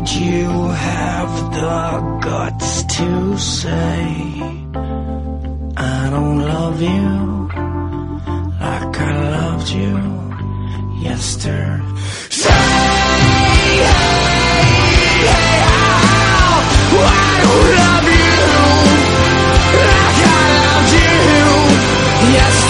Would you have the guts to say, I don't love you like I loved you yesterday? Say, hey, hey, oh, I don't love you like I loved you.